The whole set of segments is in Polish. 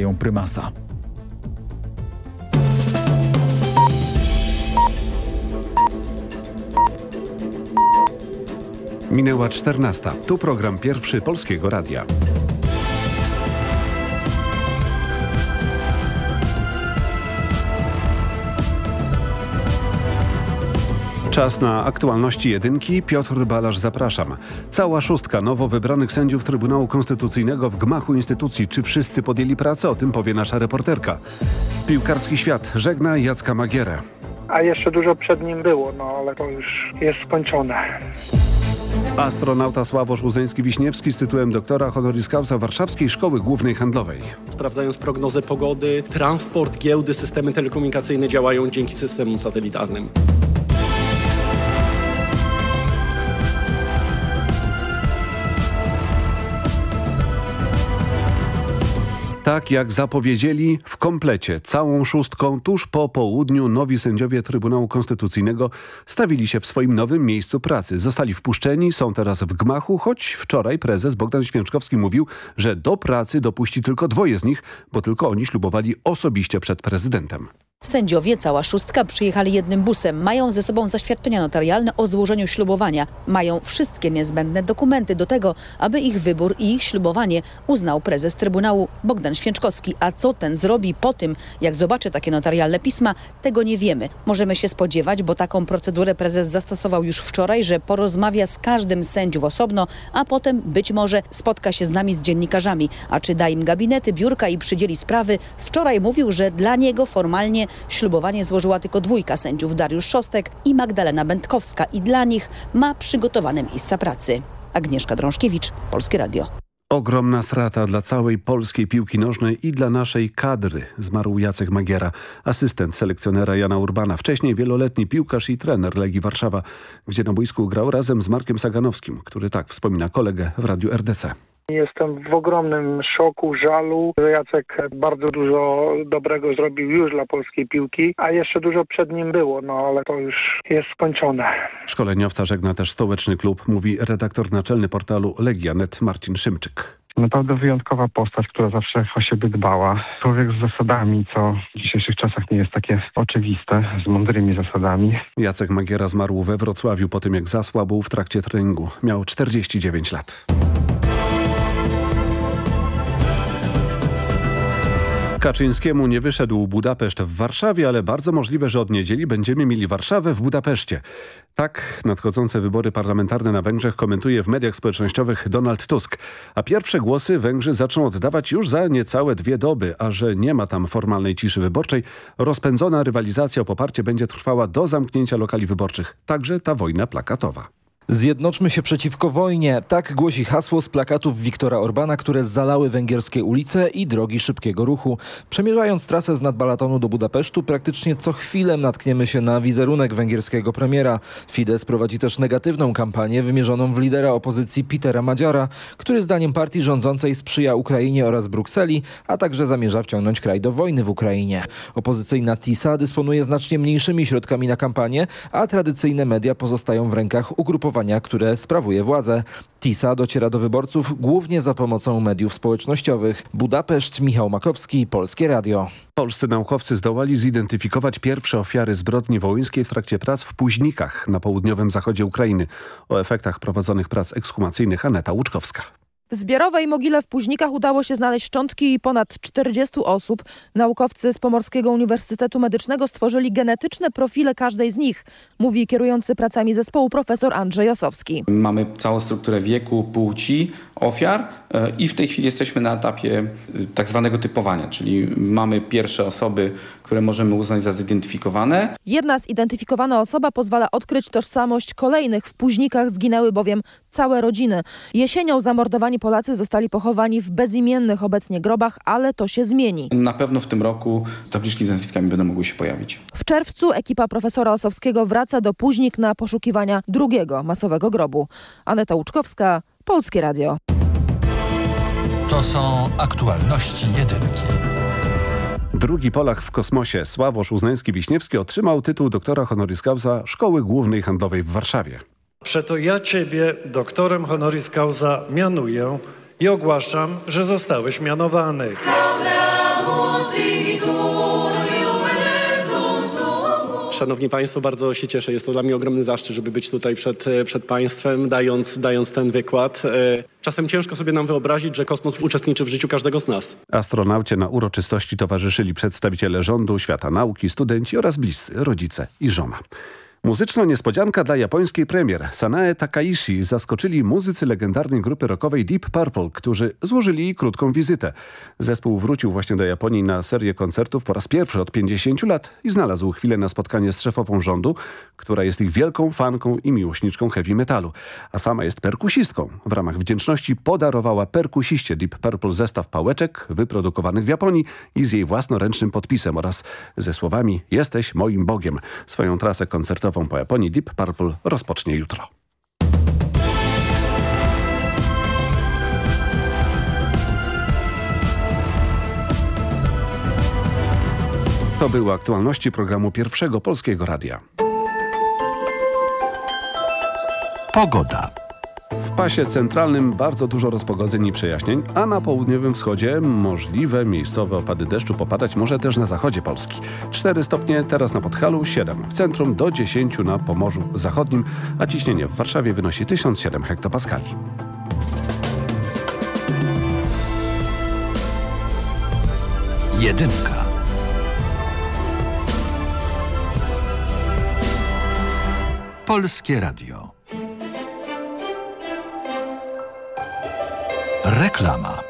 ją prymasa. Minęła 14. Tu program pierwszy Polskiego Radia. Czas na aktualności jedynki. Piotr Balasz, zapraszam. Cała szóstka nowo wybranych sędziów Trybunału Konstytucyjnego w gmachu instytucji. Czy wszyscy podjęli pracę? O tym powie nasza reporterka. Piłkarski świat żegna Jacka Magierę. A jeszcze dużo przed nim było, no ale to już jest skończone. Astronauta Sławosz Uzeński-Wiśniewski z tytułem doktora honoris causa Warszawskiej Szkoły Głównej Handlowej. Sprawdzając prognozę pogody, transport, giełdy, systemy telekomunikacyjne działają dzięki systemom satelitarnym. Tak jak zapowiedzieli w komplecie, całą szóstką, tuż po południu nowi sędziowie Trybunału Konstytucyjnego stawili się w swoim nowym miejscu pracy. Zostali wpuszczeni, są teraz w gmachu, choć wczoraj prezes Bogdan Święczkowski mówił, że do pracy dopuści tylko dwoje z nich, bo tylko oni ślubowali osobiście przed prezydentem. Sędziowie, cała szóstka, przyjechali jednym busem. Mają ze sobą zaświadczenia notarialne o złożeniu ślubowania. Mają wszystkie niezbędne dokumenty do tego, aby ich wybór i ich ślubowanie uznał prezes Trybunału Bogdan Święczkowski. A co ten zrobi po tym, jak zobaczy takie notarialne pisma, tego nie wiemy. Możemy się spodziewać, bo taką procedurę prezes zastosował już wczoraj, że porozmawia z każdym sędziów osobno, a potem być może spotka się z nami z dziennikarzami. A czy da im gabinety, biurka i przydzieli sprawy? Wczoraj mówił, że dla niego formalnie Ślubowanie złożyła tylko dwójka sędziów Dariusz Szostek i Magdalena Będkowska i dla nich ma przygotowane miejsca pracy. Agnieszka Drążkiewicz, Polskie Radio. Ogromna strata dla całej polskiej piłki nożnej i dla naszej kadry. Zmarł Jacek Magiera, asystent selekcjonera Jana Urbana. Wcześniej wieloletni piłkarz i trener Legii Warszawa, gdzie na boisku grał razem z Markiem Saganowskim, który tak wspomina kolegę w Radiu RDC. Jestem w ogromnym szoku, żalu. Jacek bardzo dużo dobrego zrobił już dla polskiej piłki, a jeszcze dużo przed nim było, no ale to już jest skończone. Szkoleniowca żegna też stołeczny klub, mówi redaktor naczelny portalu Legianet Marcin Szymczyk. Naprawdę wyjątkowa postać, która zawsze o siebie dbała. Człowiek z zasadami, co w dzisiejszych czasach nie jest takie oczywiste, z mądrymi zasadami. Jacek Magiera zmarł we Wrocławiu po tym, jak zasłabł w trakcie treningu. Miał 49 lat. Kaczyńskiemu nie wyszedł Budapeszt w Warszawie, ale bardzo możliwe, że od niedzieli będziemy mieli Warszawę w Budapeszcie. Tak nadchodzące wybory parlamentarne na Węgrzech komentuje w mediach społecznościowych Donald Tusk. A pierwsze głosy Węgrzy zaczną oddawać już za niecałe dwie doby, a że nie ma tam formalnej ciszy wyborczej, rozpędzona rywalizacja o poparcie będzie trwała do zamknięcia lokali wyborczych. Także ta wojna plakatowa. Zjednoczmy się przeciwko wojnie. Tak głosi hasło z plakatów Viktora Orbana, które zalały węgierskie ulice i drogi szybkiego ruchu. Przemierzając trasę z Nadbalatonu do Budapesztu, praktycznie co chwilę natkniemy się na wizerunek węgierskiego premiera. Fidesz prowadzi też negatywną kampanię wymierzoną w lidera opozycji Petera Madziara, który zdaniem partii rządzącej sprzyja Ukrainie oraz Brukseli, a także zamierza wciągnąć kraj do wojny w Ukrainie. Opozycyjna TISA dysponuje znacznie mniejszymi środkami na kampanię, a tradycyjne media pozostają w rękach ugrupowania które sprawuje władzę. TISA dociera do wyborców głównie za pomocą mediów społecznościowych. Budapeszt, Michał Makowski, Polskie Radio. Polscy naukowcy zdołali zidentyfikować pierwsze ofiary zbrodni wołyńskiej w trakcie prac w Późnikach na południowym zachodzie Ukrainy. O efektach prowadzonych prac ekshumacyjnych Aneta Łuczkowska. W zbiorowej mogile w Późnikach udało się znaleźć szczątki ponad 40 osób. Naukowcy z Pomorskiego Uniwersytetu Medycznego stworzyli genetyczne profile każdej z nich, mówi kierujący pracami zespołu profesor Andrzej Osowski. Mamy całą strukturę wieku, płci ofiar i w tej chwili jesteśmy na etapie tak zwanego typowania, czyli mamy pierwsze osoby, które możemy uznać za zidentyfikowane. Jedna zidentyfikowana osoba pozwala odkryć tożsamość kolejnych. W Późnikach zginęły bowiem całe rodziny. Jesienią zamordowani Polacy zostali pochowani w bezimiennych obecnie grobach, ale to się zmieni. Na pewno w tym roku tabliczki z nazwiskami będą mogły się pojawić. W czerwcu ekipa profesora Osowskiego wraca do Późnik na poszukiwania drugiego masowego grobu. Aneta Łuczkowska, Polskie Radio. To są aktualności jedynki. Drugi Polak w kosmosie, Sławosz Uznański-Wiśniewski, otrzymał tytuł doktora honoris causa Szkoły Głównej Handlowej w Warszawie. Przeto ja ciebie doktorem honoris causa mianuję i ogłaszam, że zostałeś mianowany. Szanowni Państwo, bardzo się cieszę. Jest to dla mnie ogromny zaszczyt, żeby być tutaj przed, e, przed Państwem, dając, dając ten wykład. E, Czasem ciężko sobie nam wyobrazić, że kosmos uczestniczy w życiu każdego z nas. Astronaucie na uroczystości towarzyszyli przedstawiciele rządu, świata nauki, studenci oraz bliscy, rodzice i żona. Muzyczna niespodzianka dla japońskiej premier. Sanae Takaishi zaskoczyli muzycy legendarnej grupy rockowej Deep Purple, którzy złożyli krótką wizytę. Zespół wrócił właśnie do Japonii na serię koncertów po raz pierwszy od 50 lat i znalazł chwilę na spotkanie z szefową rządu, która jest ich wielką fanką i miłośniczką heavy metalu, a sama jest perkusistką. W ramach wdzięczności podarowała perkusiście Deep Purple zestaw pałeczek wyprodukowanych w Japonii i z jej własnoręcznym podpisem oraz ze słowami Jesteś moim Bogiem. Swoją trasę koncertową po Japonii Deep Purple rozpocznie jutro. To były aktualności programu Pierwszego Polskiego Radia. Pogoda. W pasie centralnym bardzo dużo rozpogodzeń i przejaśnień, a na południowym wschodzie możliwe miejscowe opady deszczu popadać może też na zachodzie Polski. 4 stopnie teraz na Podhalu, 7 w centrum, do 10 na Pomorzu Zachodnim, a ciśnienie w Warszawie wynosi 1007 hektopaskali. Jedynka. Polskie Radio. Reklama.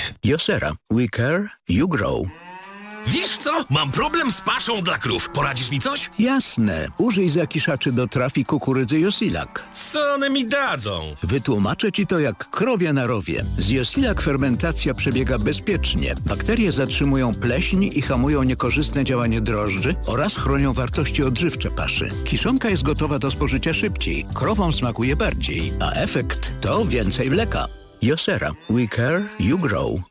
Josera. We care, you grow. Wiesz co? Mam problem z paszą dla krów. Poradzisz mi coś? Jasne. Użyj zakiszaczy do trafi kukurydzy Josilak. Co one mi dadzą? Wytłumaczę ci to jak krowie na rowie. Z Josilak fermentacja przebiega bezpiecznie. Bakterie zatrzymują pleśń i hamują niekorzystne działanie drożdży oraz chronią wartości odżywcze paszy. Kiszonka jest gotowa do spożycia szybciej. Krowom smakuje bardziej, a efekt to więcej mleka. Josera. We care, you grow.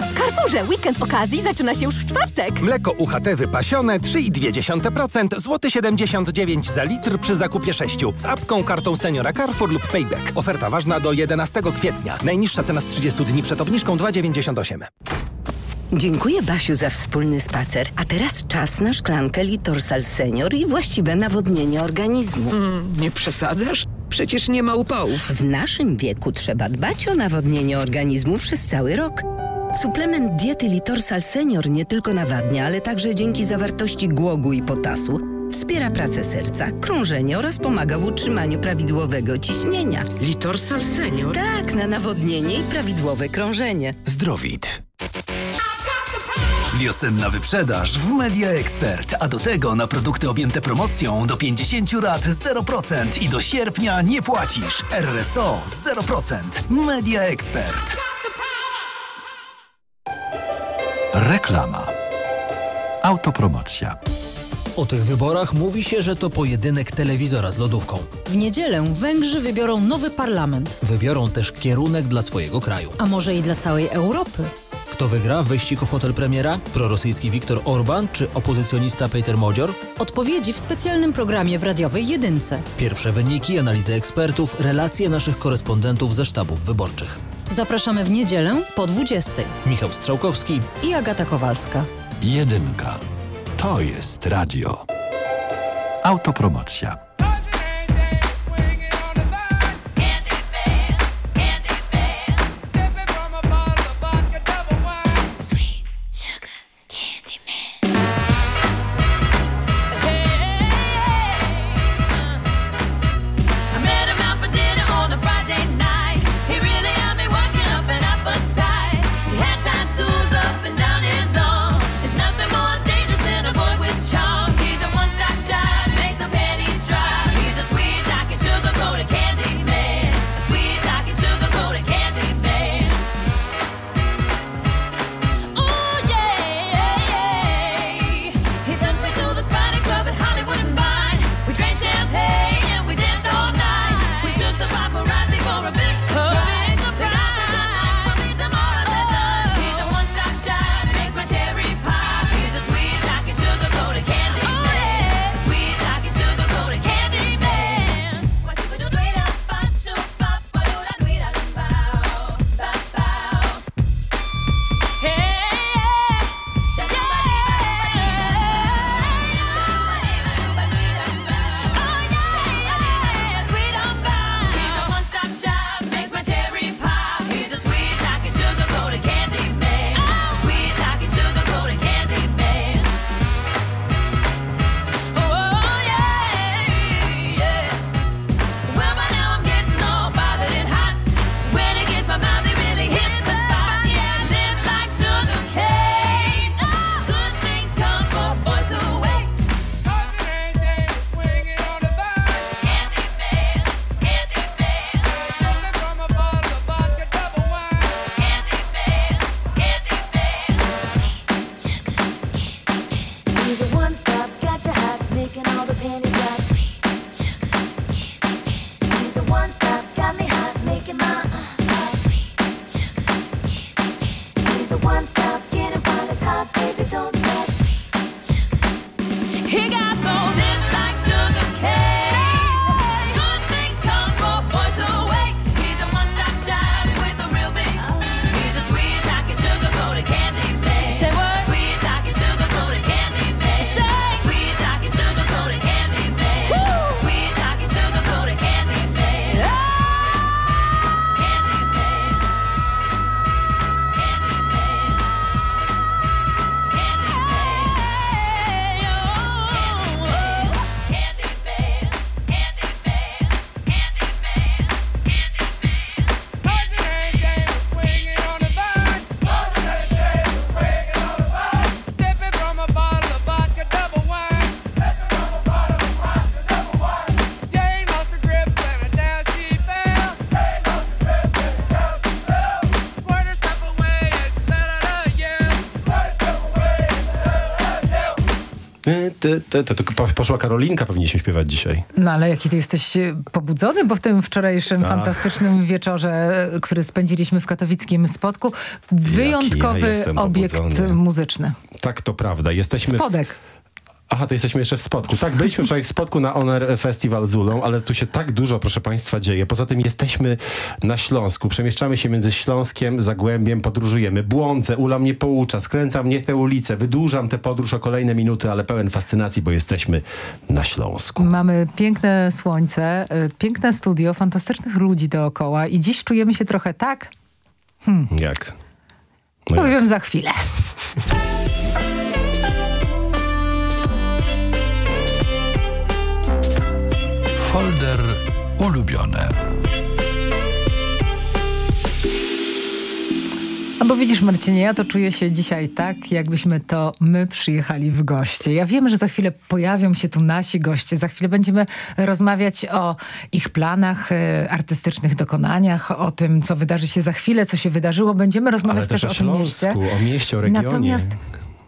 W Carrefourze weekend okazji zaczyna się już w czwartek. Mleko UHT wypasione 3,2%, złoty 79 za litr przy zakupie 6. Z apką, kartą seniora Carrefour lub Payback. Oferta ważna do 11 kwietnia. Najniższa cena z 30 dni przed obniżką 2,98. Dziękuję Basiu za wspólny spacer. A teraz czas na szklankę Litorsal Senior i właściwe nawodnienie organizmu. Mm, nie przesadzasz? Przecież nie ma upałów. W naszym wieku trzeba dbać o nawodnienie organizmu przez cały rok. Suplement diety Litorsal Senior nie tylko nawadnia, ale także dzięki zawartości głogu i potasu wspiera pracę serca, krążenie oraz pomaga w utrzymaniu prawidłowego ciśnienia. Litorsal Senior? Tak, na nawodnienie i prawidłowe krążenie. Zdrowit. Wiosenna wyprzedaż w Media Expert, a do tego na produkty objęte promocją do 50 lat 0% i do sierpnia nie płacisz. RSO 0%. Media Expert. Reklama. Autopromocja. O tych wyborach mówi się, że to pojedynek telewizora z lodówką. W niedzielę Węgrzy wybiorą nowy parlament. Wybiorą też kierunek dla swojego kraju. A może i dla całej Europy? Kto wygra wyścig o fotel premiera? Prorosyjski Viktor Orban czy opozycjonista Peter Modzior? Odpowiedzi w specjalnym programie w radiowej Jedynce. Pierwsze wyniki, analizy ekspertów, relacje naszych korespondentów ze sztabów wyborczych. Zapraszamy w niedzielę po 20. Michał Strzałkowski i Agata Kowalska. Jedynka. To jest radio. Autopromocja. To, poszła Karolinka, powinniśmy śpiewać dzisiaj. No ale jaki ty jesteś e, pobudzony, bo w tym wczorajszym Ach. fantastycznym wieczorze, który spędziliśmy w katowickim spotku, wyjątkowy ja obiekt muzyczny. Tak, to prawda. Jesteśmy... Spodek. W... Aha, to jesteśmy jeszcze w Spodku. Tak, byliśmy wczoraj w Spodku na Honor Festival Zulą, ale tu się tak dużo, proszę Państwa, dzieje. Poza tym jesteśmy na Śląsku. Przemieszczamy się między Śląskiem, Zagłębiem, podróżujemy. Błądzę, Ula mnie poucza, skręcam mnie te ulice, wydłużam tę podróż o kolejne minuty, ale pełen fascynacji, bo jesteśmy na Śląsku. Mamy piękne słońce, y, piękne studio, fantastycznych ludzi dookoła i dziś czujemy się trochę tak... Hmm. Jak? No Powiem jak? za chwilę. Folder ulubione. A bo widzisz Marcinie, ja to czuję się dzisiaj tak, jakbyśmy to my przyjechali w goście. Ja wiem, że za chwilę pojawią się tu nasi goście, za chwilę będziemy rozmawiać o ich planach, e, artystycznych dokonaniach, o tym, co wydarzy się za chwilę, co się wydarzyło. Będziemy rozmawiać też, też o, o tym mieście. o mieście, o regionie. Natomiast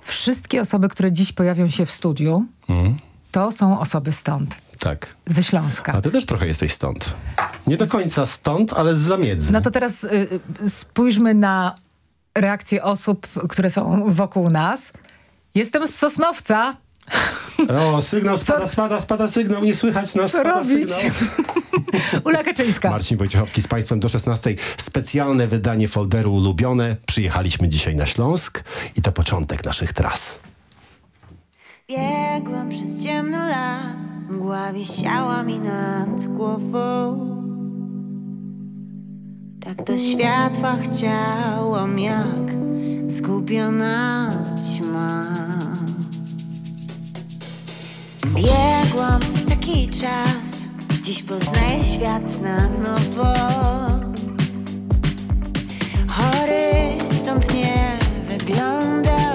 wszystkie osoby, które dziś pojawią się w studiu, mm. to są osoby stąd. Tak. Ze Śląska. A ty też trochę jesteś stąd. Nie do końca stąd, ale z zamiedzy. No to teraz y, y spójrzmy na reakcje osób, które są wokół nas. Jestem z Sosnowca. O, sygnał spada, spada, spada sygnał, nie słychać nas, Co spada robić? sygnał. Ula Kaczyńska. Marcin Wojciechowski z Państwem do 16. Specjalne wydanie folderu Ulubione. Przyjechaliśmy dzisiaj na Śląsk i to początek naszych tras. Biegłam przez ciemny las, mgła wisiała mi nad głową. Tak do światła chciałam, jak zgubiona ćma. Biegłam taki czas, dziś poznaję świat na nowo. Horyzont nie wyglądał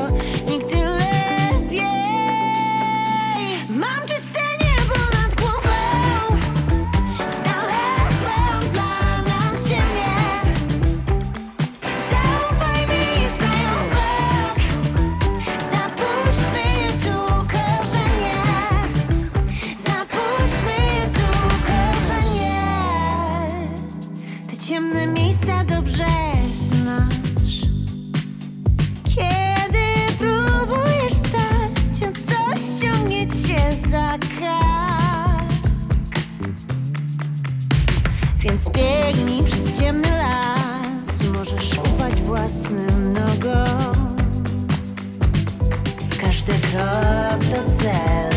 własnym nogom. Każdy krok to cel,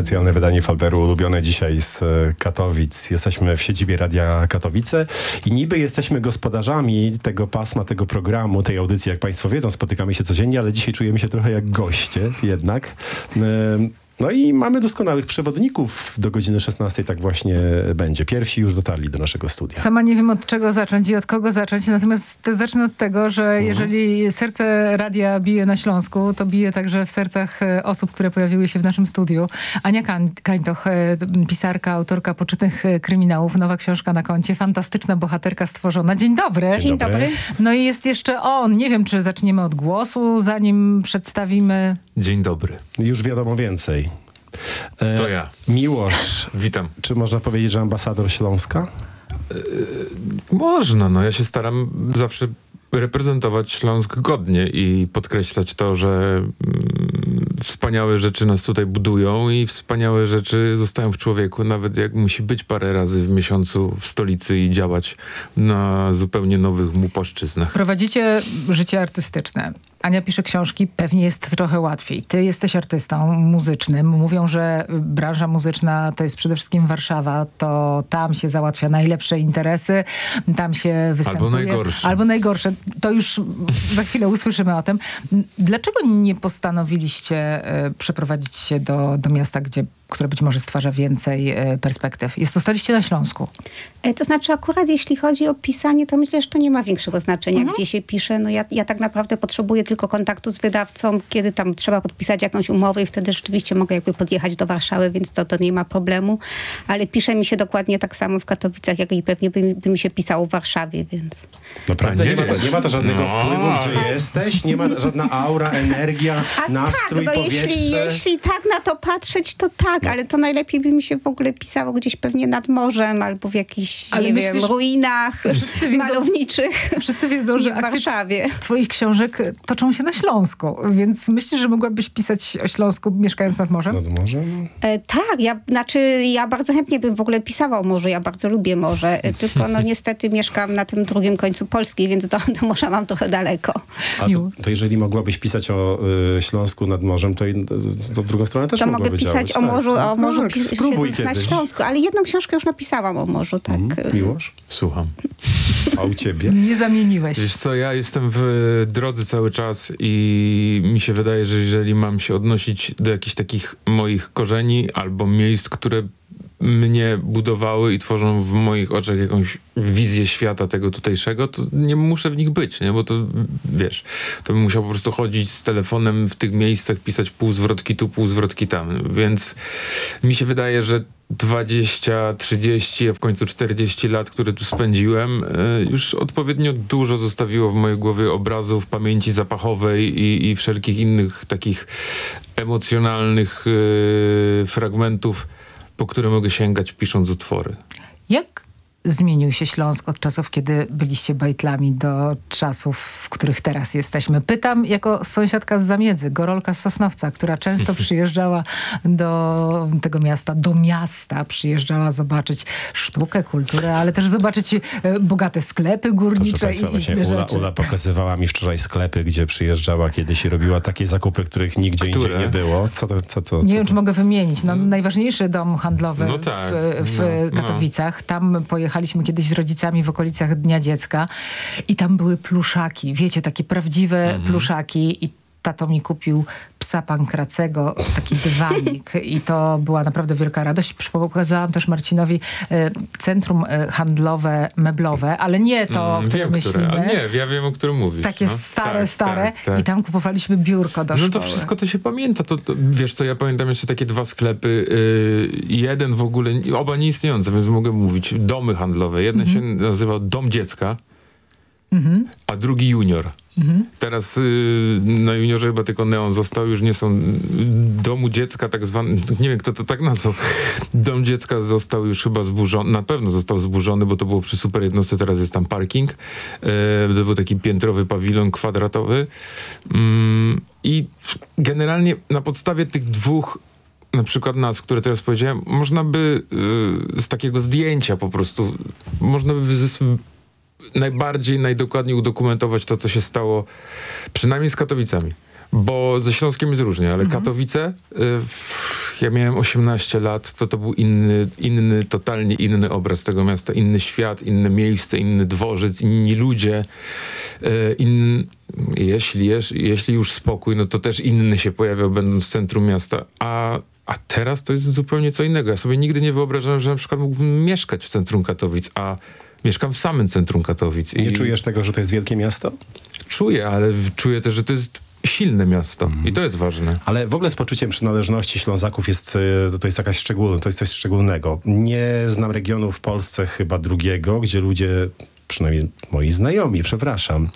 Specjalne wydanie folderu ulubione dzisiaj z e, Katowic. Jesteśmy w siedzibie Radia Katowice i niby jesteśmy gospodarzami tego pasma, tego programu, tej audycji, jak Państwo wiedzą, spotykamy się codziennie, ale dzisiaj czujemy się trochę jak goście jednak. No i mamy doskonałych przewodników. Do godziny 16 tak właśnie będzie. Pierwsi już dotarli do naszego studia. Sama nie wiem od czego zacząć i od kogo zacząć, natomiast zacznę od tego, że Mhm. jeżeli serce radia bije na Śląsku, to bije także w sercach e, osób, które pojawiły się w naszym studiu. Ania Kań- Kańtoch, e, pisarka, autorka poczytnych e, kryminałów, nowa książka na koncie, fantastyczna bohaterka stworzona. Dzień dobry. Dzień dobry. No i jest jeszcze on. Nie wiem, czy zaczniemy od głosu, zanim przedstawimy... Dzień dobry. Już wiadomo więcej. E, To ja. Miłosz. Witam. Czy można powiedzieć, że ambasador Śląska? Można, no ja się staram zawsze reprezentować Śląsk godnie i podkreślać to, że mm, wspaniałe rzeczy nas tutaj budują i wspaniałe rzeczy zostają w człowieku, nawet jak musi być parę razy w miesiącu w stolicy i działać na zupełnie nowych mu płaszczyznach. Prowadzicie życie artystyczne. Ania pisze książki, pewnie jest trochę łatwiej. Ty jesteś artystą muzycznym. Mówią, że branża muzyczna to jest przede wszystkim Warszawa. To tam się załatwia najlepsze interesy, tam się występuje. najgorsze. Albo najgorsze. To już za chwilę usłyszymy o tym. Dlaczego nie postanowiliście e, przeprowadzić się do, do miasta, gdzie, które być może stwarza więcej e, perspektyw? Jest zostaliście na Śląsku. E, To znaczy akurat jeśli chodzi o pisanie, to myślę, że to nie ma większego znaczenia, Mhm. gdzie się pisze. No ja, ja tak naprawdę potrzebuję tylko kontaktu z wydawcą, kiedy tam trzeba podpisać jakąś umowę i wtedy rzeczywiście mogę jakby podjechać do Warszawy, więc to, to nie ma problemu. Ale pisze mi się dokładnie tak samo w Katowicach, jak i pewnie by, mi- by mi się pisało w Warszawie, więc... Naprawdę nie nie, ma, nie ma to żadnego No. wpływu, gdzie jesteś, nie ma żadna aura, energia, nastrój, tak, no powietrze. jeśli, jeśli tak na to patrzeć, to tak, ale to najlepiej by mi się w ogóle pisało gdzieś pewnie nad morzem albo w jakichś, Ale nie myślisz- wiem, ruinach Wszyscy wiedzą- malowniczych. Wszyscy wiedzą, że w Warszawie. twoich książek toczą się na Śląsku, więc myślisz, że mogłabyś pisać o Śląsku mieszkając nad morzem? Nad morzem? E, tak, ja, znaczy ja bardzo chętnie bym w ogóle pisała o morzu, ja bardzo lubię morze, e, tylko no niestety mieszkam na tym drugim końcu Polski, więc do, do morza mam trochę daleko. A to, to jeżeli mogłabyś pisać o y, Śląsku nad morzem, to, i- to w drugą stronę też to mogę pisać działać. o morzu, tak. o morzu tak, spróbuj na. Śląsku, ale jedną książkę już napisałam o morzu, tak. Miłosz? Słucham. A u ciebie? Nie zamieniłeś. Wiesz co, ja jestem w drodze cały czas i mi się wydaje, że jeżeli mam się odnosić do jakichś takich moich korzeni albo miejsc, które mnie budowały i tworzą w moich oczach jakąś wizję świata tego tutejszego, to nie muszę w nich być, nie? Bo to, wiesz, to bym musiał po prostu chodzić z telefonem w tych miejscach, pisać pół zwrotki tu, pół zwrotki tam. Więc mi się wydaje, że 20, 30, a w końcu 40 lat, które tu spędziłem, e, już odpowiednio dużo zostawiło w mojej głowie obrazów, pamięci zapachowej i, i wszelkich innych takich emocjonalnych e, fragmentów, po które mogę sięgać pisząc utwory. Jak zmienił się Śląsk od czasów, kiedy byliście bajtlami do czasów, w których teraz jesteśmy? Pytam jako sąsiadka z Zamiedzy, Gorolka z Sosnowca, która często przyjeżdżała do tego miasta, do miasta przyjeżdżała zobaczyć sztukę, kulturę, ale też zobaczyć e, bogate sklepy górnicze Państwa, i inne Ula, rzeczy. Ula pokazywała mi wczoraj sklepy, gdzie przyjeżdżała kiedyś i robiła takie zakupy, których nigdzie Które? indziej nie było. Co to, co, co, Nie co wiem, to? czy mogę wymienić. No, najważniejszy dom handlowy No tak, w, w no, no. Katowicach. Tam pojechaliśmy kiedyś z rodzicami w okolicach Dnia Dziecka i tam były pluszaki. Wiecie, takie prawdziwe Mhm. pluszaki i tato mi kupił psa pankracego, taki dywanik i to była naprawdę wielka radość. Pokazałam też Marcinowi e, centrum e, handlowe, meblowe, ale nie to, Mm, które wiem, myślimy. które, nie, ja wiem, o którym mówisz. Takie no. stare, Tak, stare tak, tak. i tam kupowaliśmy biurko do No szkoły. to wszystko to się pamięta. To, to, wiesz co, ja pamiętam jeszcze takie dwa sklepy. Yy, jeden w ogóle, oba nieistniejące, więc mogę mówić. Domy handlowe. Jeden się nazywał Dom Dziecka, Mhm. a drugi Junior. Mhm. Teraz y, na juniorze chyba tylko neon został, już nie są y, domu dziecka tak zwany, nie wiem kto to tak nazwał. Dom dziecka został już chyba zburzony, na pewno został zburzony, bo to było przy super jednostce, teraz jest tam parking. Y, to był taki piętrowy pawilon kwadratowy. Mm, I generalnie na podstawie tych dwóch na przykład nas, które teraz powiedziałem, można by y, z takiego zdjęcia po prostu, można by najbardziej, najdokładniej udokumentować to, co się stało, przynajmniej z Katowicami. Bo ze Śląskiem jest różnie, ale Katowice, y, ja miałem 18 lat, to to był inny, inny, totalnie inny obraz tego miasta, inny świat, inne miejsce, inny dworzec, inni ludzie, y, in, jeśli, jeż- jeśli już spokój, no to też inny się pojawiał, będąc w centrum miasta. A, A teraz to jest zupełnie co innego. Ja sobie nigdy nie wyobrażałem, że na przykład mógłbym mieszkać w centrum Katowic, a mieszkam w samym centrum Katowic. Nie czujesz tego, że to jest wielkie miasto? Czuję, ale czuję też, że to jest silne miasto i to jest ważne. Ale w ogóle z poczuciem przynależności Ślązaków jest, y, to jest jakaś szczególna, to jest coś szczególnego. Nie znam regionu w Polsce chyba drugiego, gdzie ludzie, przynajmniej moi znajomi, przepraszam,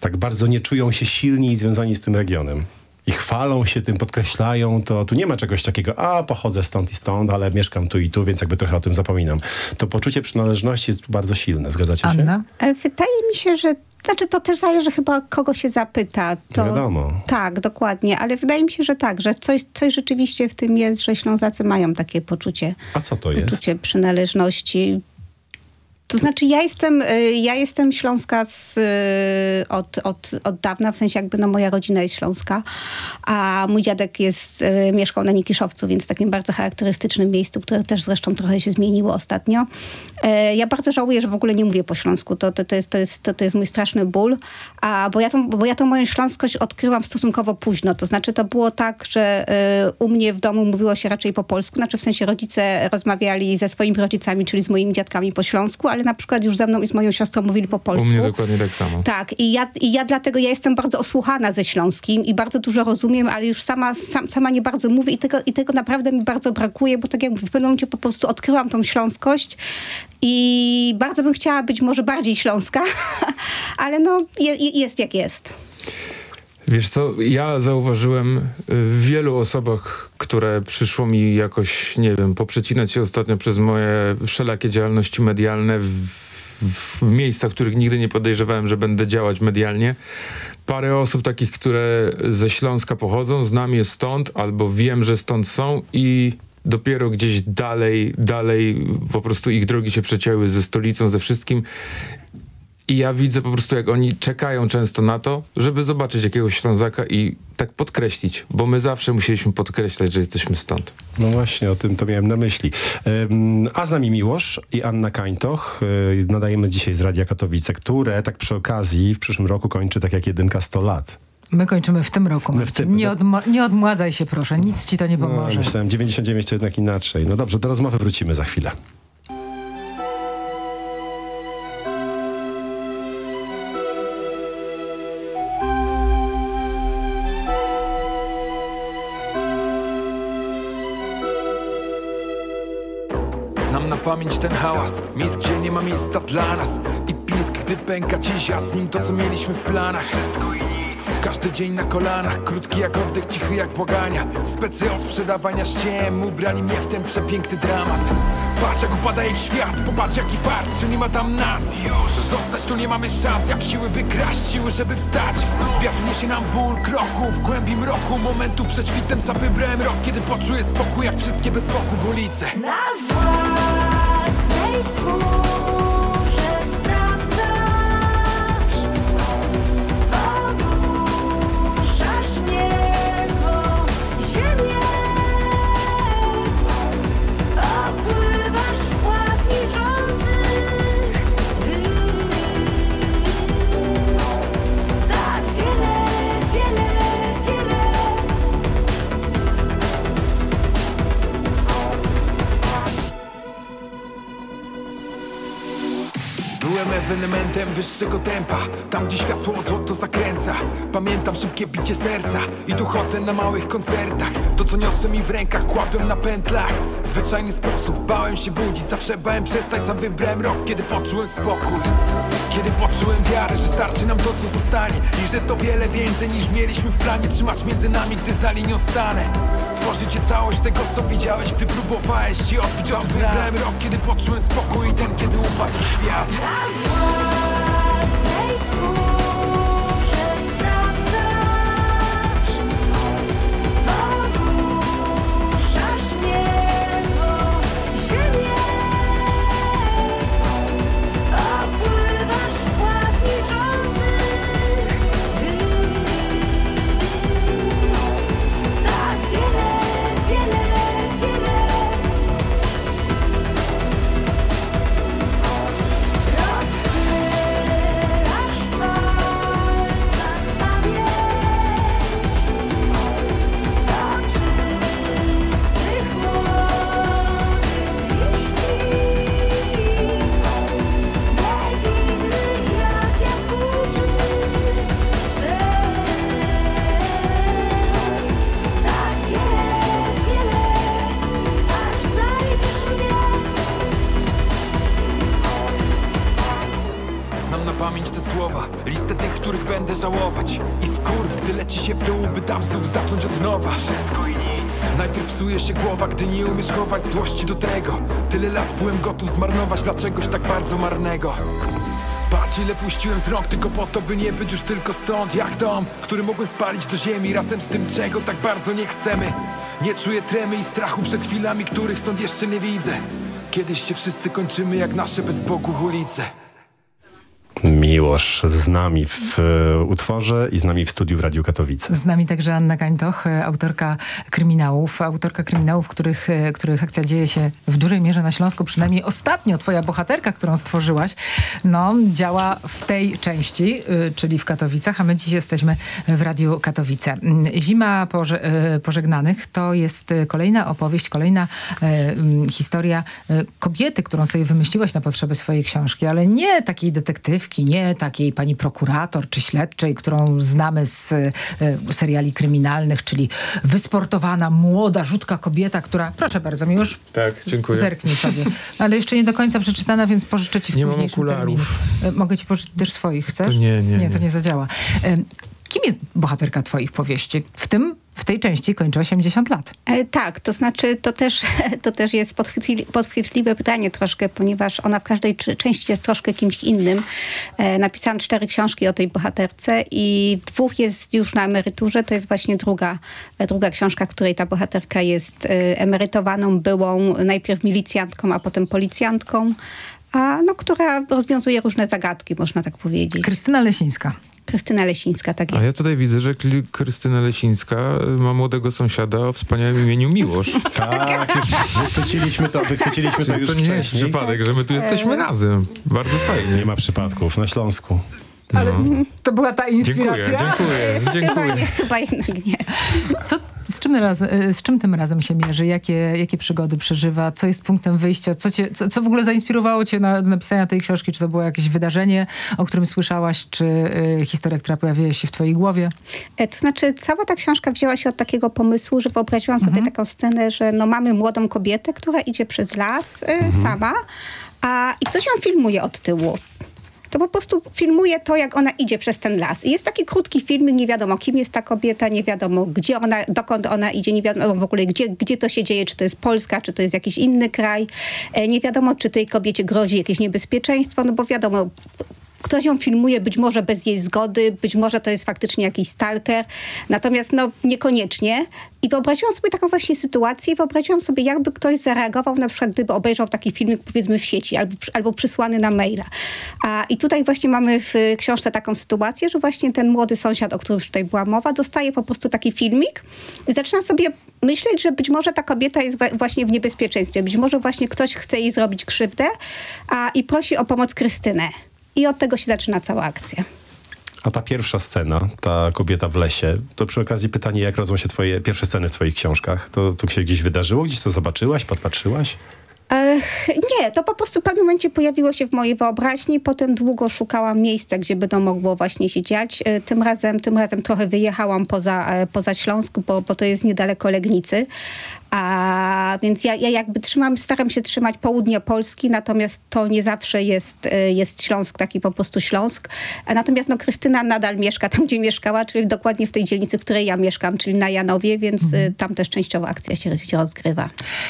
tak bardzo nie czują się silni i związani z tym regionem. I chwalą się tym, podkreślają to. Tu nie ma czegoś takiego, a pochodzę stąd i stąd, ale mieszkam tu i tu, więc jakby trochę o tym zapominam. To poczucie przynależności jest bardzo silne, zgadzacie się? Anna? E, Wydaje mi się, że znaczy to też zależy chyba kogo się zapyta. To, Nie wiadomo. Tak, dokładnie, ale wydaje mi się, że tak, że coś, coś rzeczywiście w tym jest, że Ślązacy mają takie poczucie, A co to jest? poczucie przynależności. To znaczy ja jestem, y, ja jestem śląska z, y, od, od, od dawna, w sensie jakby no moja rodzina jest śląska, a mój dziadek jest, y, mieszkał na Nikiszowcu, więc w takim bardzo charakterystycznym miejscu, które też zresztą trochę się zmieniło ostatnio. E, Ja bardzo żałuję, że w ogóle nie mówię po śląsku, to, to, to, jest, to, jest, to, to jest mój straszny ból, a bo ja, tą, bo ja tą moją śląskość odkryłam stosunkowo późno, to znaczy to było tak, że u mnie w domu mówiło się raczej po polsku, znaczy w sensie rodzice rozmawiali ze swoimi rodzicami, czyli z moimi dziadkami po śląsku, ale na przykład już ze mną i z moją siostrą mówili po U polsku. mnie dokładnie tak samo. Tak, i ja, i ja dlatego ja jestem bardzo osłuchana ze śląskim i bardzo dużo rozumiem, ale już sama, sam, sama nie bardzo mówię i tego, i tego naprawdę mi bardzo brakuje, bo tak jak mówię, w pewnym momencie po prostu odkryłam tą śląskość i bardzo bym chciała być może bardziej śląska, ale no je, je- jest jak jest. Wiesz co, ja zauważyłem y, w wielu osobach, które przyszło mi jakoś, nie wiem, poprzecinać się ostatnio przez moje wszelakie działalności medialne w, w miejscach, w których nigdy nie podejrzewałem, że będę działać medialnie. Parę osób takich, które ze Śląska pochodzą, znam je stąd, albo wiem, że stąd są i dopiero gdzieś dalej, dalej po prostu ich drogi się przecięły ze stolicą, ze wszystkim. I ja widzę po prostu, jak oni czekają często na to, żeby zobaczyć jakiegoś Ślązaka i tak podkreślić, bo my zawsze musieliśmy podkreślać, że jesteśmy stąd. No właśnie, o tym to miałem na myśli. A z nami Miłosz i Anna Kańtoch. Yy, nadajemy dzisiaj z Radia Katowice, które tak przy okazji w przyszłym roku kończy tak jak jedynka 100 lat. My kończymy w tym roku. My w tym, nie, no- odma- nie odmładzaj się proszę, nic ci to nie No, pomoże. myślałem 99 to jednak inaczej. No dobrze, do rozmowy wrócimy za chwilę. Pamięć ten hałas. Miejsc, gdzie nie ma miejsca dla nas. I pisk, gdy pęka dziś, a z nim to, co mieliśmy w planach. Wszystko i nic. Każdy dzień na kolanach Krótki jak oddech, cichy jak błagania. Specjał sprzedawania ściem Ubrali mnie w ten przepiękny dramat. Patrz jak upada ich świat Popatrz jaki fart, że nie ma tam nas. Zostać tu nie mamy szans Jak siły by kraść, siły żeby wstać. Wiatr niesie nam ból kroków W głębi mroku. Momentów przed świtem Sam wybrałem rok, kiedy poczuję spokój Jak wszystkie bez boku w ulicę Na school. Ewenementem wyższego tempa. Tam gdzie światło złoto zakręca. Pamiętam szybkie bicie serca I duchotę na małych koncertach. To co niosłem mi w rękach kładłem na pętlach. Zwyczajny sposób bałem się budzić. Zawsze bałem przestać, sam wybrałem rok Kiedy poczułem spokój. Kiedy poczułem wiarę, że starczy nam to co zostanie. I że to wiele więcej niż mieliśmy w planie. Trzymać między nami, gdy za linią stanę. Tworzycie całość tego co widziałeś Gdy próbowałeś się odbić. Od Wybrałem rok, kiedy poczułem spokój. I ten, kiedy upadł świat na pamięć te słowa. Listę tych, których będę żałować. I w kurw, gdy leci się w dół, by tam znów zacząć od nowa. Wszystko i nic. Najpierw psuje się głowa, gdy nie umiesz chować złości do tego. Tyle lat byłem gotów zmarnować dla czegoś tak bardzo marnego. Patrz ile puściłem z rąk tylko po to, by nie być już tylko stąd Jak dom, który mogłem spalić do ziemi. Razem z tym, czego tak bardzo nie chcemy. Nie czuję tremy i strachu przed chwilami, których stąd jeszcze nie widzę. Kiedyś się wszyscy kończymy jak nasze bez Bogu ulice Miłosz z nami w e, utworze i z nami w studiu w Radiu Katowice. Z nami także Anna Gańtoch, e, autorka kryminałów, autorka kryminałów, których, e, których akcja dzieje się w dużej mierze na Śląsku, przynajmniej ostatnio twoja bohaterka, którą stworzyłaś, no, działa w tej części, czyli w Katowicach, a my dziś jesteśmy w Radiu Katowice. Mm, Zima Pożegnanych to jest kolejna opowieść, kolejna mm, historia kobiety, którą sobie wymyśliłaś na potrzeby swojej książki, ale nie takiej detektywki, nie takiej pani prokurator czy śledczej, którą znamy z y, seriali kryminalnych, czyli wysportowana, młoda, rzutka kobieta, która... Proszę bardzo, mi już Tak, dziękuję. zerknij sobie. Ale jeszcze nie do końca przeczytana, więc pożyczę ci w Nie mam późniejszym okularów. terminie. Mogę ci pożyczyć też swoich, chcesz? To nie, nie, Nie, to nie. nie zadziała. Kim jest bohaterka twoich powieści? W tym, w tej części kończy 80 lat. E, tak, to znaczy to też, to też jest podchwytli- podchwytliwe pytanie troszkę, ponieważ ona w każdej części jest troszkę kimś innym. E, napisałam cztery książki o tej bohaterce i dwóch jest już na emeryturze. To jest właśnie druga, e, druga książka, w której ta bohaterka jest e, emerytowaną byłą najpierw milicjantką, a potem policjantką, a, no, która rozwiązuje różne zagadki, można tak powiedzieć. Krystyna Lesińska. Krystyna Lesińska, tak jest. A ja tutaj widzę, że Kli- Krystyna Lesińska ma młodego sąsiada o wspaniałym imieniu Miłosz. Tak, już wychwyciliśmy to, wychwyciliśmy to już to nie jest wcześniej. przypadek, że my tu jesteśmy razem. Bardzo fajnie. Nie ma przypadków na Śląsku. Ale to była ta inspiracja? Dziękuję, dziękuję, Chyba, dziękuję. nie, chyba jednak nie. Co, z, czym razem, y, z czym tym razem się mierzy? Jakie, jakie przygody przeżywa? Co jest punktem wyjścia? Co, cię, co, co w ogóle zainspirowało cię na, do napisania tej książki? Czy to było jakieś wydarzenie, o którym słyszałaś, czy y, historia, która pojawiła się w twojej głowie? E, To znaczy, cała ta książka wzięła się od takiego pomysłu, że wyobraziłam sobie taką scenę, że no, mamy młodą kobietę, która idzie przez las e, sama a, i ktoś ją filmuje od tyłu. To po prostu filmuje to, jak ona idzie przez ten las. I jest taki krótki film, nie wiadomo kim jest ta kobieta, nie wiadomo gdzie ona, dokąd ona idzie, nie wiadomo w ogóle gdzie, gdzie to się dzieje, czy to jest Polska, czy to jest jakiś inny kraj. E, nie wiadomo, czy tej kobiecie grozi jakieś niebezpieczeństwo, no bo wiadomo, Ktoś ją filmuje być może bez jej zgody, być może to jest faktycznie jakiś stalker, natomiast no niekoniecznie. I wyobraziłam sobie taką właśnie sytuację, wyobraziłam sobie jakby ktoś zareagował na przykład, gdyby obejrzał taki filmik powiedzmy w sieci albo, albo przysłany na maila. A, I tutaj właśnie mamy w książce taką sytuację, że właśnie ten młody sąsiad, o którym już tutaj była mowa, dostaje po prostu taki filmik i zaczyna sobie myśleć, że być może ta kobieta jest właśnie w niebezpieczeństwie, być może właśnie ktoś chce jej zrobić krzywdę a, i prosi o pomoc Krystynę. I od tego się zaczyna cała akcja. A ta pierwsza scena, ta kobieta w lesie, to przy okazji pytanie, jak rodzą się twoje pierwsze sceny w twoich książkach? To, to się gdzieś wydarzyło? Gdzieś to zobaczyłaś, podpatrzyłaś? Ech, nie, to po prostu w pewnym momencie pojawiło się w mojej wyobraźni. Potem długo szukałam miejsca, gdzie by to mogło właśnie się dziać. E, Tym razem, tym razem trochę wyjechałam poza, e, poza Śląsk, bo, bo to jest niedaleko Legnicy. A więc ja, ja jakby trzymam, staram się trzymać południe Polski, natomiast to nie zawsze jest, e, jest Śląsk, taki po prostu Śląsk. Natomiast no, Krystyna nadal mieszka tam, gdzie mieszkała, czyli dokładnie w tej dzielnicy, w której ja mieszkam, czyli na Janowie, więc e, tam też częściowo akcja się, się rozgrywa.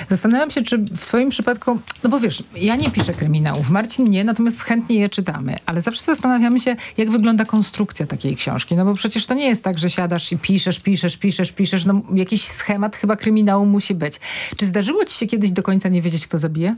Zastanawiam się, czy w twoim przypadku, no bo wiesz, ja nie piszę kryminałów, Marcin nie, natomiast chętnie je czytamy, ale zawsze zastanawiamy się, jak wygląda konstrukcja takiej książki, no bo przecież to nie jest tak, że siadasz i piszesz, piszesz, piszesz, piszesz, no jakiś schemat chyba kryminału musi być. Czy zdarzyło ci się kiedyś do końca nie wiedzieć, kto zabije?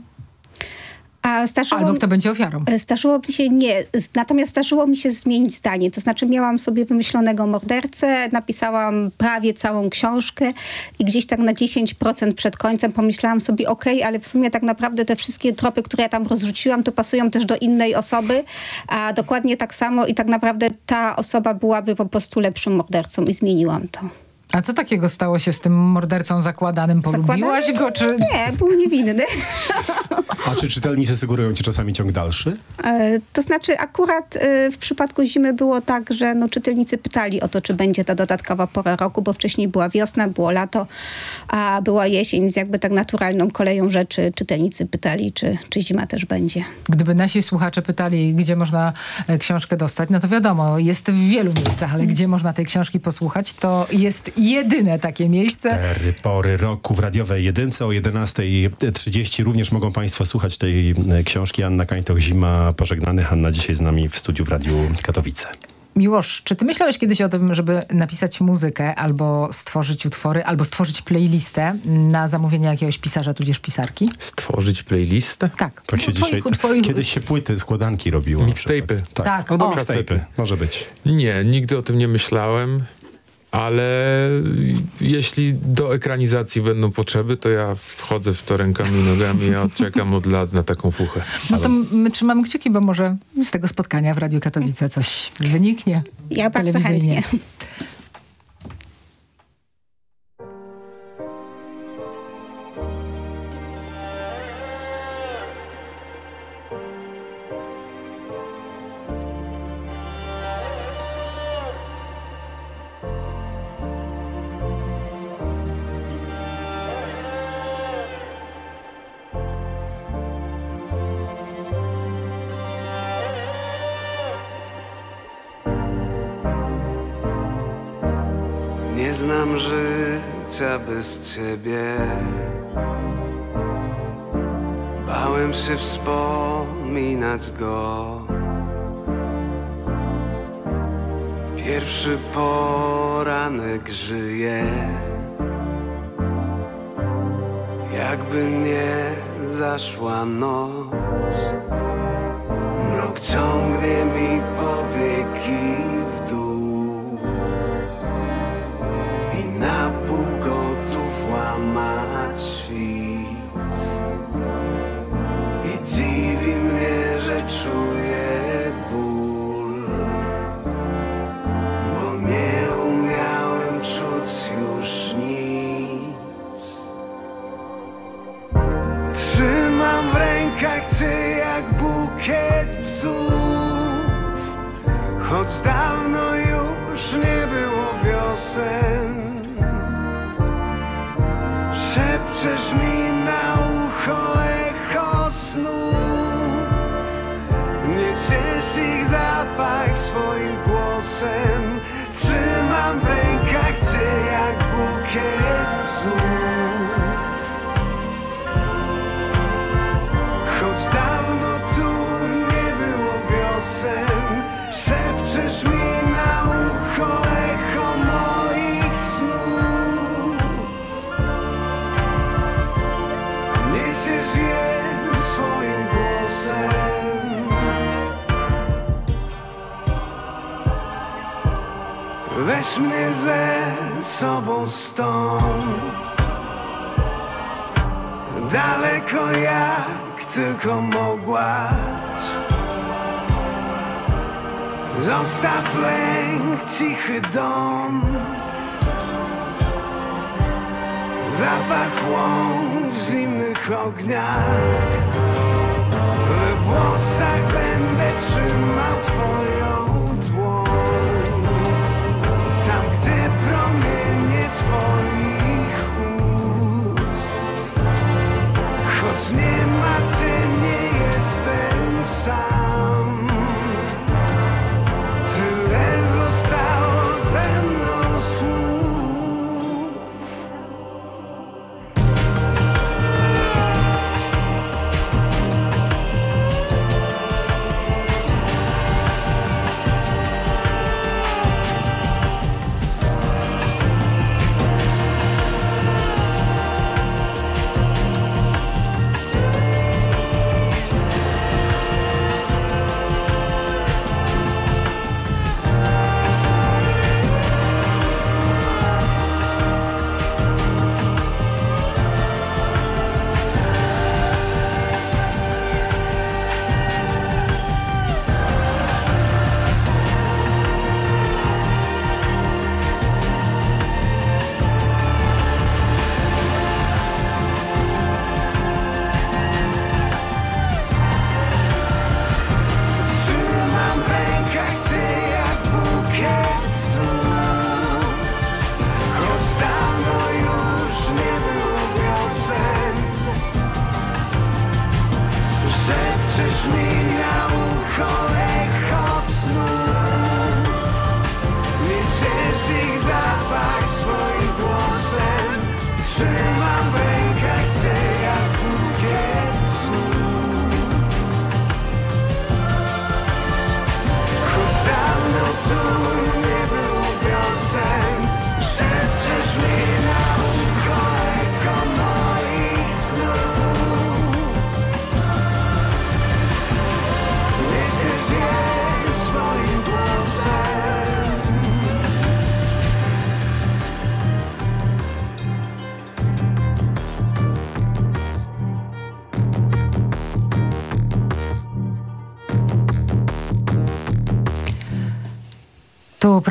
A Albo kto będzie ofiarą? E, Zdarzyło mi się nie, natomiast zdarzyło mi się zmienić zdanie. To znaczy miałam sobie wymyślonego mordercę, napisałam prawie całą książkę i gdzieś tak na 10% przed końcem pomyślałam sobie, okej, ale w sumie tak naprawdę te wszystkie tropy, które ja tam rozrzuciłam, to pasują też do innej osoby, a dokładnie tak samo i tak naprawdę ta osoba byłaby po prostu lepszym mordercą i zmieniłam to. A co takiego stało się z tym mordercą zakładanym? Polubiłaś go, czy... Nie, był niewinny. A czy czytelnicy sugerują ci czasami ciąg dalszy? E, To znaczy akurat e, w przypadku zimy było tak, że no, czytelnicy pytali o to, czy będzie ta dodatkowa pora roku, bo wcześniej była wiosna, było lato, a była jesień, więc jakby tak naturalną koleją rzeczy czytelnicy pytali, czy, czy zima też będzie. Gdyby nasi słuchacze pytali, gdzie można e, książkę dostać, no to wiadomo, jest w wielu miejscach, ale gdzie można tej książki posłuchać, to jest jedyne takie miejsce. Cztery pory roku w radiowej jedynce o 11.30 również mogą Państwo słuchać tej książki. Anna Kańtoch, Zima pożegnany. Hanna dzisiaj z nami w studiu w Radiu Katowice. Miłosz, czy ty myślałeś kiedyś o tym, żeby napisać muzykę, albo stworzyć utwory, albo stworzyć playlistę na zamówienie jakiegoś pisarza, tudzież pisarki? Stworzyć playlistę? Tak. Tak się No, dzisiaj, twoich- twoich- Kiedyś się płyty, składanki robiło. Mixtape'y. Tak, Tak, albo mixtape'y. Może być. Nie, nigdy o tym nie myślałem, ale jeśli do ekranizacji będą potrzeby, to ja wchodzę w to rękami i nogami, ja czekam od lat na taką fuchę. No to my trzymamy kciuki, bo może z tego spotkania w Radiu Katowice coś wyniknie. Ja bardzo chętnie. Ciebie. Bałem się wspominać go. Pierwszy poranek żyje. Jakby nie zaszła noc. Mrok ciągnie mi Niesiesz ich zapach swoim głosem Mnie ze sobą stąd. Daleko jak tylko mogłaś. Zostaw lęk, cichy dom. Zapach łąk w zimnych ogniach. We włosach będę trzymał twoją Choć nie ma cię, nie jestem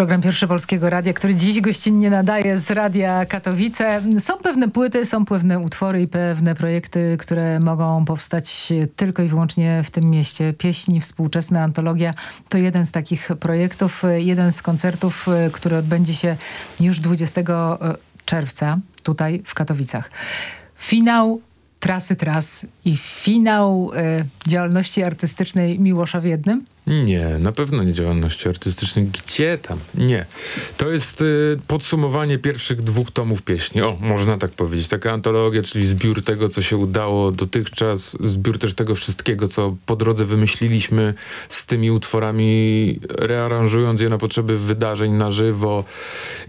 program Pierwszy Polskiego Radia, który dziś gościnnie nadaje z Radia Katowice. Są pewne płyty, są pewne utwory i pewne projekty, które mogą powstać tylko i wyłącznie w tym mieście. Pieśni, współczesna antologia to jeden z takich projektów, jeden z koncertów, który odbędzie się już 20 czerwca tutaj w Katowicach. Finał Trasy Tras i finał e, działalności artystycznej Miłosza w jednym? Nie, na pewno nie działalności artystycznej. Gdzie tam? Nie. To jest y, podsumowanie pierwszych dwóch tomów pieśni. O, można tak powiedzieć. Taka antologia, czyli zbiór tego, co się udało dotychczas, zbiór też tego wszystkiego, co po drodze wymyśliliśmy z tymi utworami, rearanżując je na potrzeby wydarzeń na żywo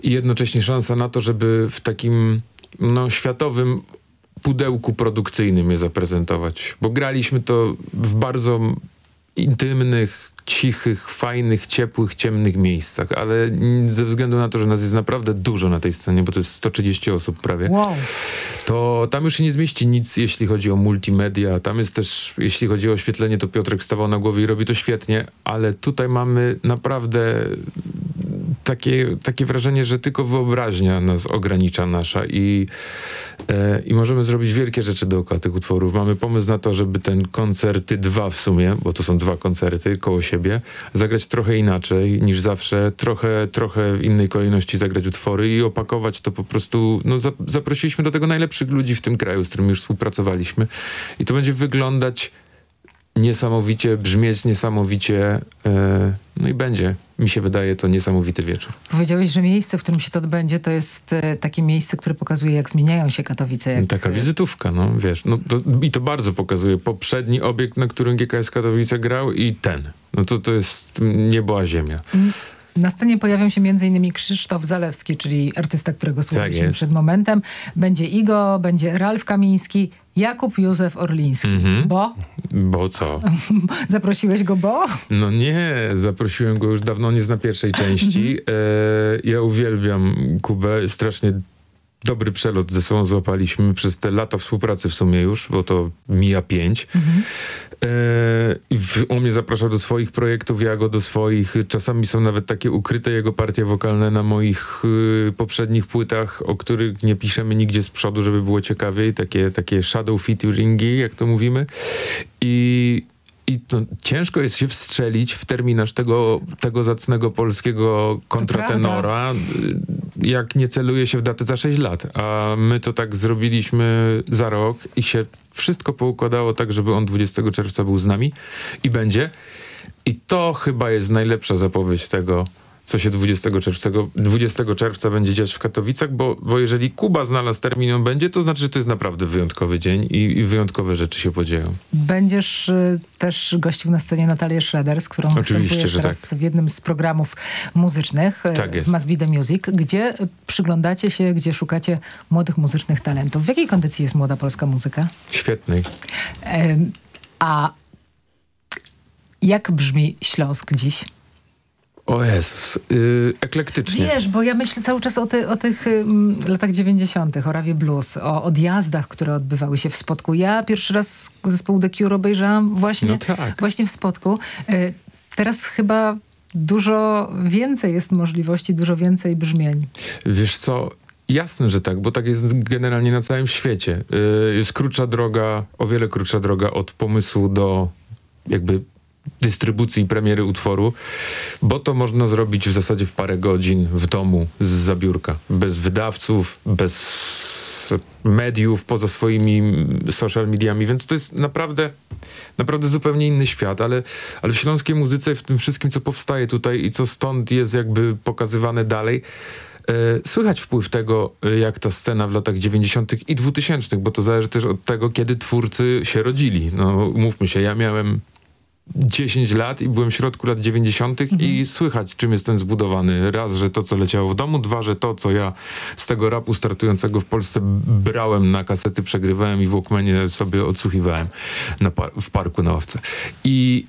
i jednocześnie szansa na to, żeby w takim no, światowym pudełku produkcyjnym je zaprezentować. Bo graliśmy to w bardzo intymnych, cichych, fajnych, ciepłych, ciemnych miejscach, ale ze względu na to, że nas jest naprawdę dużo na tej scenie, bo to jest 130 osób prawie, Wow. to tam już się nie zmieści nic, jeśli chodzi o multimedia. Tam jest też, jeśli chodzi o oświetlenie, to Piotrek stawał na głowie i robi to świetnie, ale tutaj mamy naprawdę takie, takie wrażenie, że tylko wyobraźnia nas ogranicza nasza i, e, i możemy zrobić wielkie rzeczy dookoła tych utworów. Mamy pomysł na to, żeby ten koncerty dwa w sumie, bo to są dwa koncerty koło siebie, zagrać trochę inaczej niż zawsze, trochę, trochę w innej kolejności zagrać utwory i opakować to po prostu, no za, zaprosiliśmy do tego najlepszych ludzi w tym kraju, z którymi już współpracowaliśmy i to będzie wyglądać niesamowicie, brzmieć niesamowicie, e, no i będzie, mi się wydaje, to niesamowity wieczór. Powiedziałeś, że miejsce, w którym się to odbędzie, to jest e, takie miejsce, które pokazuje, jak zmieniają się Katowice. Jak, Taka wizytówka, no wiesz, no to, i to bardzo pokazuje poprzedni obiekt, na którym GKS Katowice grał i ten. No to to jest niebo a ziemia. Na scenie pojawią się m.in. Krzysztof Zalewski, czyli artysta, którego słuchaliśmy jest. przed momentem. Będzie Igo, będzie Ralf Kamiński, Jakub Józef Orliński. Mhm. Bo? Bo co? Zaprosiłeś go, bo? No nie, zaprosiłem go już dawno, on jest na pierwszej części. E, ja uwielbiam Kubę, strasznie dobry przelot ze sobą złapaliśmy przez te lata współpracy w sumie już, bo to mija pięć. E, i w, on mnie zapraszał do swoich projektów, ja go do swoich. Czasami są nawet takie ukryte jego partie wokalne na moich y, poprzednich płytach, o których nie piszemy nigdzie z przodu, żeby było ciekawiej. Takie, takie shadow featuringi, jak to mówimy. I i to ciężko jest się wstrzelić w terminarz tego, tego zacnego polskiego kontratenora, jak nie celuje się w datę za 6 lat. A my to tak zrobiliśmy za rok i się wszystko poukładało tak, żeby on 20 czerwca był z nami i będzie. I to chyba jest najlepsza zapowiedź tego, co się 20 czerwca, 20 czerwca będzie dziać w Katowicach, bo, bo jeżeli Kuba znalazł termin, on będzie, to znaczy, że to jest naprawdę wyjątkowy dzień i, i wyjątkowe rzeczy się podzieją. Będziesz y, też gościł na scenie Natalię Schroeder, z którą Oczywiście, że teraz tak. w jednym z programów muzycznych y, Tak jest. Must Be The Music, gdzie y, przyglądacie się, gdzie szukacie młodych muzycznych talentów. W jakiej kondycji jest młoda polska muzyka? Świetnej. Em, A jak brzmi Śląsk dziś? O Jezus, yy, eklektycznie. Wiesz, bo ja myślę cały czas o, ty, o tych ym, latach 90., o Rawie Blues, o odjazdach, które odbywały się w Spodku. Ja pierwszy raz zespół The Cure obejrzałam właśnie, No tak. właśnie w Spodku. Y, teraz chyba dużo więcej jest możliwości, dużo więcej brzmień. Wiesz co, jasne, że tak, bo tak jest generalnie na całym świecie. Yy, jest krótsza droga, o wiele krótsza droga od pomysłu do jakby dystrybucji i premiery utworu, bo to można zrobić w zasadzie w parę godzin w domu z zabiórka, bez wydawców, bez mediów, poza swoimi social mediami, więc to jest naprawdę, naprawdę zupełnie inny świat, ale, ale w śląskiej muzyce, w tym wszystkim, co powstaje tutaj i co stąd jest jakby pokazywane dalej, e, słychać wpływ tego, e, jak ta scena w latach 90. i 2000, bo to zależy też od tego, kiedy twórcy się rodzili. No, mówmy się, ja miałem 10 lat i byłem w środku lat 90. i słychać, czym jest ten zbudowany. Raz, że to, co leciało w domu, dwa, że to, co ja z tego rapu startującego w Polsce brałem na kasety, przegrywałem i w Walkmanie sobie odsłuchiwałem par w parku na ławce. I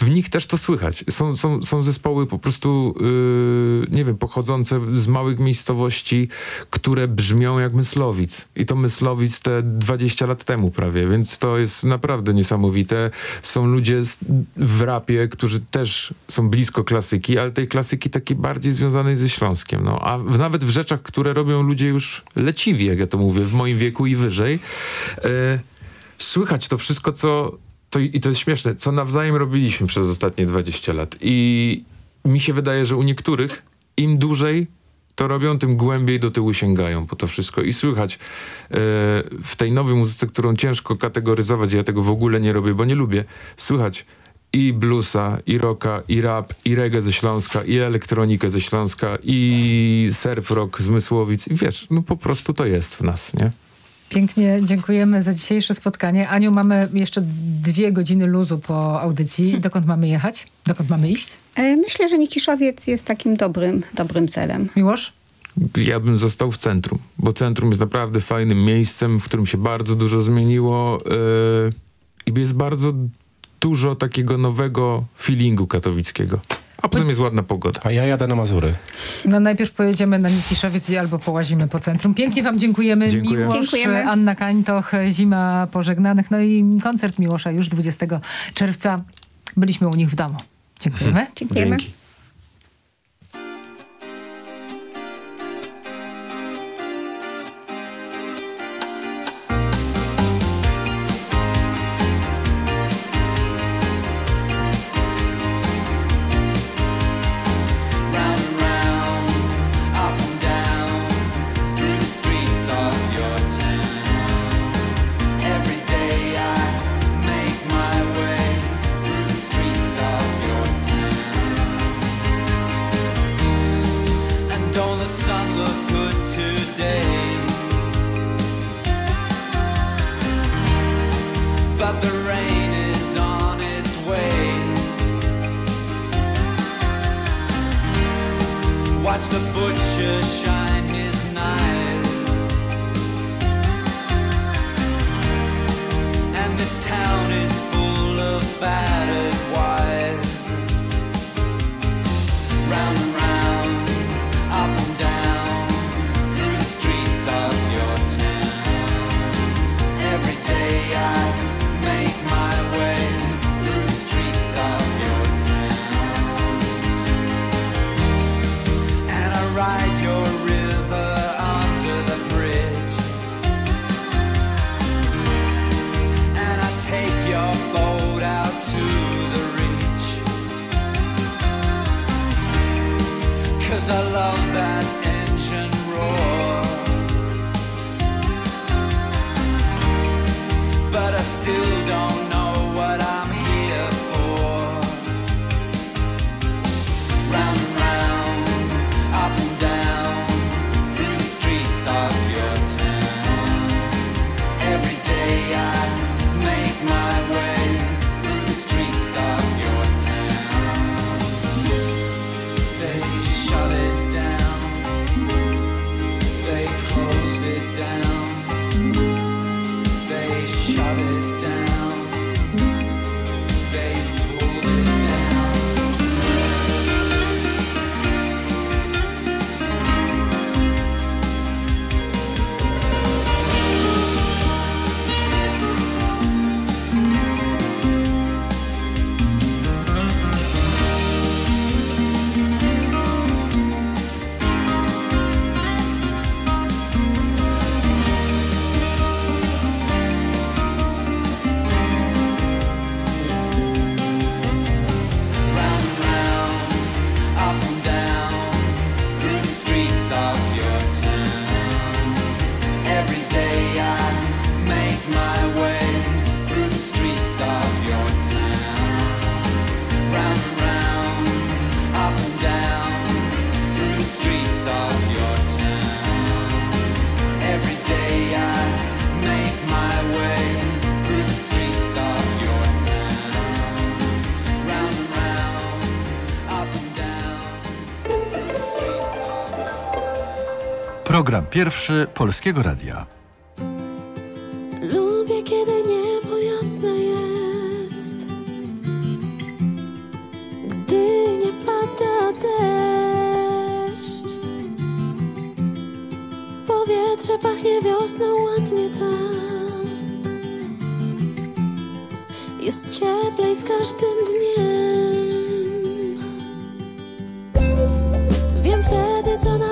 w nich też to słychać. Są, są, są zespoły po prostu, yy, nie wiem, pochodzące z małych miejscowości, które brzmią jak Myslowic. I to Myslowic te 20 lat temu prawie, więc to jest naprawdę niesamowite. Są ludzie z, w rapie, którzy też są blisko klasyki, ale tej klasyki takiej bardziej związanej ze Śląskiem. No. A w, nawet w rzeczach, które robią ludzie już leciwi, jak ja to mówię, w moim wieku i wyżej, yy, słychać to wszystko, co to, i to jest śmieszne, co nawzajem robiliśmy przez ostatnie 20 lat. I mi się wydaje, że u niektórych im dłużej to robią, tym głębiej do tyłu sięgają po to wszystko. I słychać e, w tej nowej muzyce, którą ciężko kategoryzować, ja tego w ogóle nie robię, bo nie lubię, słychać i bluesa, i rocka, i rap, i reggae ze Śląska, i elektronikę ze Śląska, i surf rock z Mysłowic. I wiesz, no po prostu to jest w nas, nie? Pięknie dziękujemy za dzisiejsze spotkanie. Aniu, mamy jeszcze dwie godziny luzu po audycji. Dokąd mamy jechać? Dokąd mamy iść? E, Myślę, że Nikiszowiec jest takim dobrym, dobrym celem. Miłosz? Ja bym został w centrum, bo centrum jest naprawdę fajnym miejscem, w którym się bardzo dużo zmieniło yy, i jest bardzo dużo takiego nowego feelingu katowickiego. A poza tym jest ładna pogoda. A ja jadę na Mazury. No najpierw pojedziemy na Nikiszowiec i albo połazimy po centrum. Pięknie wam dziękujemy. Dziękuję. Miłosz, Dziękujemy. Anna Kańtoch, Zima Pożegnanych. No i koncert Miłosza już 20 czerwca. Byliśmy u nich w domu. Dziękujemy. Dziękujemy. Dzięki. Pierwszy Polskiego Radia. Lubię, kiedy niebo jasne jest, gdy nie pada deszcz. Powietrze pachnie wiosną ładnie tam. Jest cieplej z każdym dniem. Wiem wtedy, co naprawdę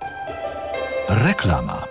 Reklama.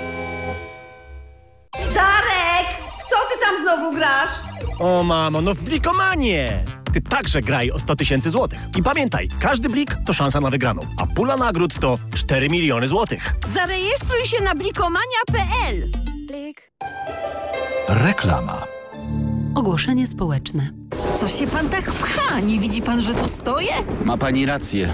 Znowu grasz? O mamo, no w blikomanie! Ty także graj o 100 tysięcy złotych. I pamiętaj, każdy blik to szansa na wygraną, a pula nagród to 4 miliony złotych. Zarejestruj się na blikomania.pl. Blik. Reklama. Ogłoszenie społeczne. Co się pan tak pcha? Nie widzi pan, że tu stoję? Ma pani rację.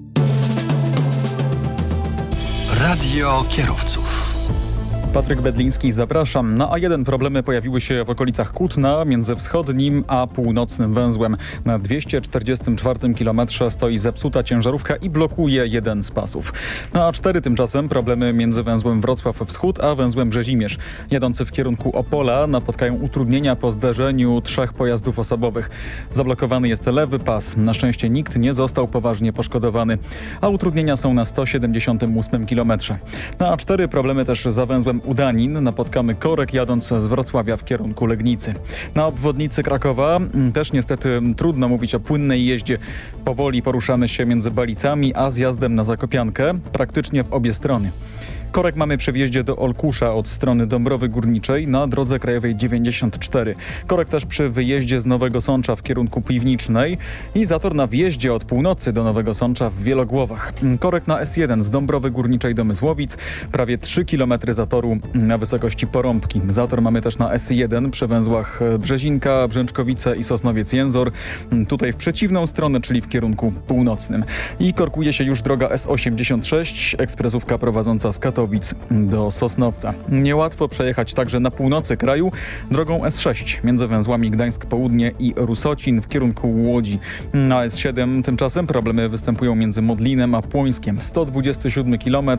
Radio kierowców. Patryk Bedliński, zapraszam. Na A1 problemy pojawiły się w okolicach Kutna między wschodnim a północnym węzłem. Na 244 km stoi zepsuta ciężarówka i blokuje jeden z pasów. Na A4 tymczasem problemy między węzłem Wrocław Wschód a węzłem Brzezimierz. Jadący w kierunku Opola napotkają utrudnienia po zderzeniu trzech pojazdów osobowych. Zablokowany jest lewy pas. Na szczęście nikt nie został poważnie poszkodowany, a utrudnienia są na 178 km. Na A4 problemy też za węzłem Udanin napotkamy korek jadąc z Wrocławia w kierunku Legnicy. Na obwodnicy Krakowa mm, też niestety trudno mówić o płynnej jeździe. Powoli poruszamy się między Balicami a zjazdem na Zakopiankę, praktycznie w obie strony. Korek mamy przy wjeździe do Olkusza od strony Dąbrowy Górniczej na drodze krajowej 94. Korek też przy wyjeździe z Nowego Sącza w kierunku Piwnicznej i zator na wjeździe od północy do Nowego Sącza w Wielogłowach. Korek na S1 z Dąbrowy Górniczej do Mysłowic, prawie 3 km zatoru na wysokości Porąbki. Zator mamy też na S1 przy węzłach Brzezinka, Brzęczkowice i Sosnowiec-Jęzor. Tutaj w przeciwną stronę, czyli w kierunku północnym. I korkuje się już droga S86, ekspresówka prowadząca z Katowic do Sosnowca. Niełatwo przejechać także na północy kraju drogą S6 między węzłami Gdańsk Południe i Rusocin w kierunku Łodzi. Na S7 tymczasem problemy występują między Modlinem a Płońskiem. 127 km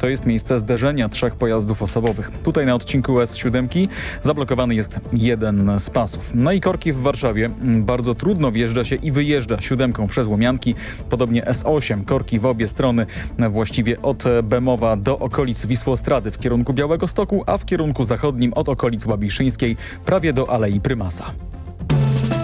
to jest miejsce zderzenia trzech pojazdów osobowych. Tutaj na odcinku S7 zablokowany jest jeden z pasów. No i korki w Warszawie. Bardzo trudno wjeżdża się i wyjeżdża siódemką przez Łomianki. Podobnie S8, korki w obie strony, właściwie od Bemowa do okolic Wisłostrady w kierunku Białego Stoku, a w kierunku zachodnim od okolic Łabiszyńskiej prawie do Alei Prymasa.